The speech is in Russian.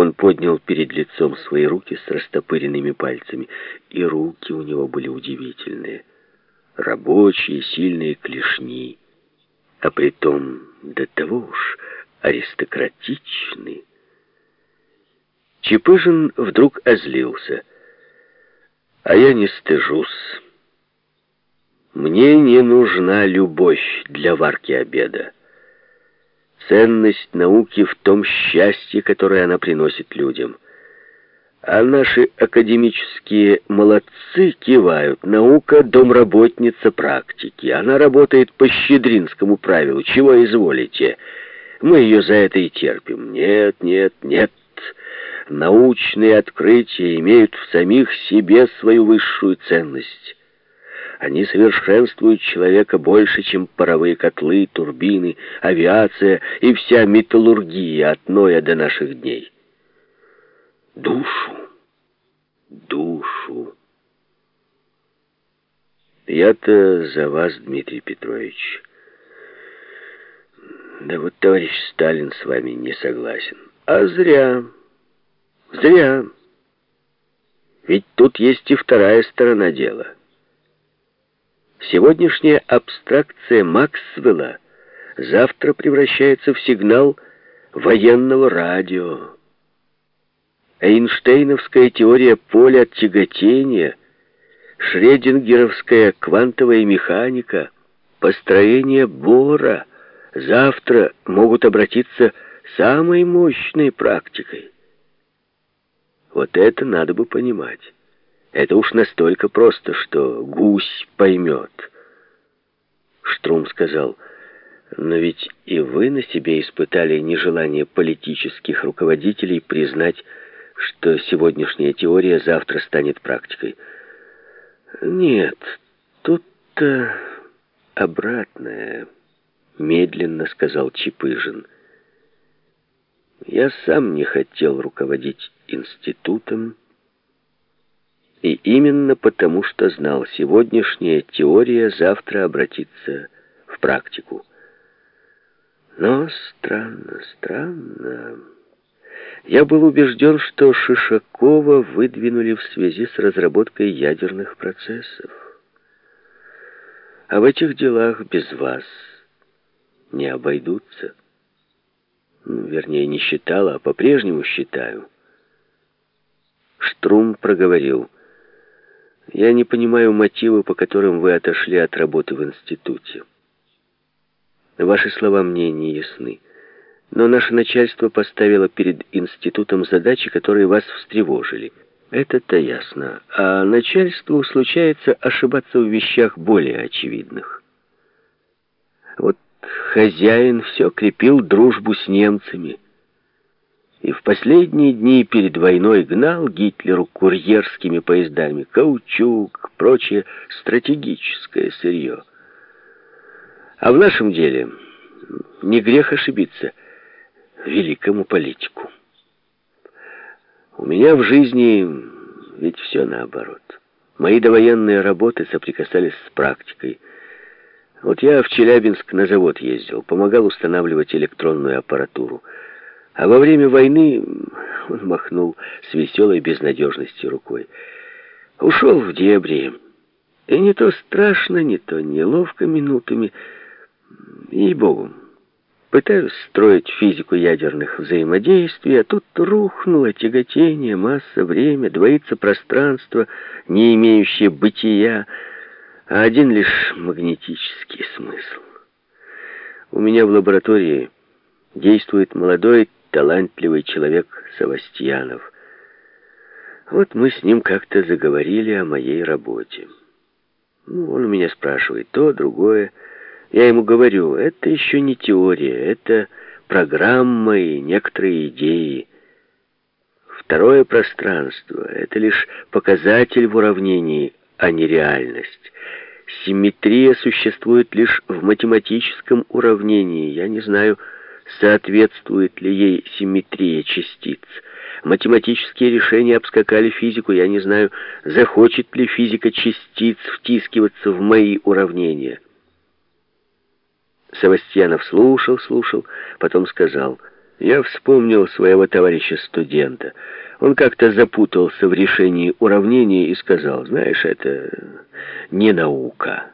Он поднял перед лицом свои руки с растопыренными пальцами, и руки у него были удивительные. Рабочие, сильные клешни, а притом до того уж аристократичны. Чепыжин вдруг озлился. «А я не стыжусь. Мне не нужна любовь для варки обеда. Ценность науки в том счастье, которое она приносит людям. А наши академические молодцы кивают. Наука — домработница практики. Она работает по щедринскому правилу. Чего изволите? Мы ее за это и терпим. Нет, нет, нет. Научные открытия имеют в самих себе свою высшую ценность. Они совершенствуют человека больше, чем паровые котлы, турбины, авиация и вся металлургия от Ноя до наших дней. Душу, душу. Я-то за вас, Дмитрий Петрович. Да вот товарищ Сталин с вами не согласен. А зря, зря. Ведь тут есть и вторая сторона дела — Сегодняшняя абстракция Максвелла завтра превращается в сигнал военного радио. Эйнштейновская теория поля тяготения, Шредингеровская квантовая механика, построение Бора завтра могут обратиться самой мощной практикой. Вот это надо бы понимать. Это уж настолько просто, что гусь поймет. Штрум сказал, но ведь и вы на себе испытали нежелание политических руководителей признать, что сегодняшняя теория завтра станет практикой. Нет, тут-то обратное, медленно сказал Чипыжин. Я сам не хотел руководить институтом, и именно потому, что знал, сегодняшняя теория завтра обратится в практику. Но странно, странно. Я был убежден, что Шишакова выдвинули в связи с разработкой ядерных процессов. А в этих делах без вас не обойдутся. Ну, вернее, не считал, а по-прежнему считаю. Штрум проговорил — я не понимаю мотивы, по которым вы отошли от работы в институте. Ваши слова мне не ясны. Но наше начальство поставило перед институтом задачи, которые вас встревожили. Это-то ясно. А начальству случается ошибаться в вещах более очевидных. Вот хозяин все крепил дружбу с немцами и в последние дни перед войной гнал Гитлеру курьерскими поездами каучук, прочее стратегическое сырье. А в нашем деле не грех ошибиться великому политику. У меня в жизни ведь все наоборот. Мои довоенные работы соприкасались с практикой. Вот я в Челябинск на завод ездил, помогал устанавливать электронную аппаратуру. А во время войны он махнул с веселой безнадежностью рукой. Ушел в дебри. И не то страшно, не то неловко минутами. Ей-богу, пытаюсь строить физику ядерных взаимодействий, а тут рухнуло тяготение, масса, время, двоится пространство, не имеющее бытия, а один лишь магнетический смысл. У меня в лаборатории действует молодой талантливый человек Савастьянов. Вот мы с ним как-то заговорили о моей работе. Ну, он у меня спрашивает то, другое. Я ему говорю, это еще не теория, это программа и некоторые идеи. Второе пространство — это лишь показатель в уравнении, а не реальность. Симметрия существует лишь в математическом уравнении. Я не знаю, соответствует ли ей симметрия частиц. Математические решения обскакали физику, я не знаю, захочет ли физика частиц втискиваться в мои уравнения. Савастьянов слушал, слушал, потом сказал, Я вспомнил своего товарища-студента. Он как-то запутался в решении уравнений и сказал, знаешь, это не наука.